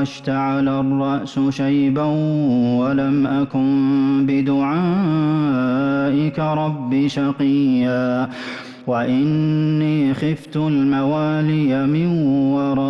واشتعل الرأس شيبا ولم أكن بدعائك رب شقيا وإني خفت الموالي من ورائي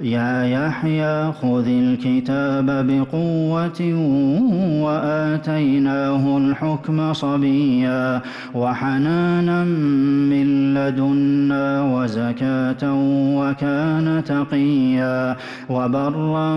يا يحيى خذ الكتاب بقوة وآتيناه الحكم صبيا وحنانا من لدنا وزكاة وكان تقيا وبرا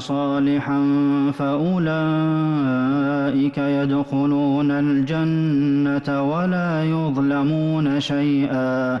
صالحا فأولئك يدخلون الجنة ولا يظلمون شيئا.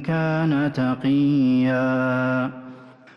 كان تقيا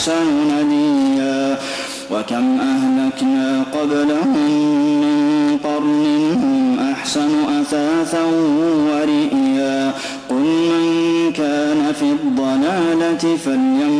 وأحسن نديا وكم أهلكنا قبلهم من قرن هم أحسن أثاثا ورئيا. قل من كان في الضلالة فليمدد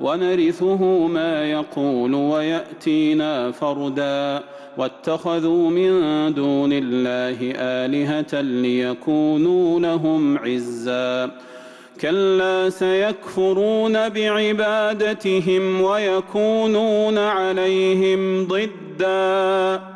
ونرثه ما يقول ويأتينا فردا. واتخذوا من دون الله آلهة ليكونوا لهم عزا. كلا سيكفرون بعبادتهم ويكونون عليهم ضدا.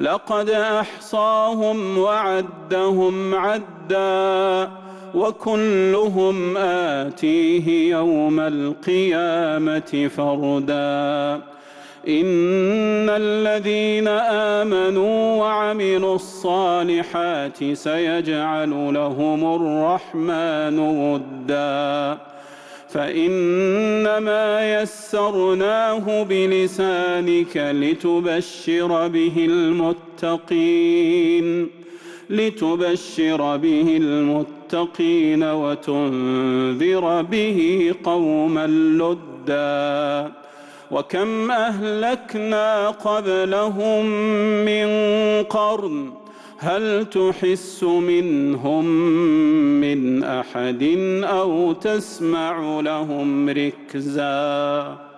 لقد أحصاهم وعدهم عدا وكلهم آتيه يوم القيامة فردا. إن الذين آمنوا وعملوا الصالحات سيجعل لهم الرحمن ودا. فإنما يسرناه بلسانك لتبشر به المتقين لتبشر به المتقين وتنذر به قوما لدا. وكم أهلكنا قبلهم من قرن هل تحس منهم من أحد أو تسمع لهم ركزا؟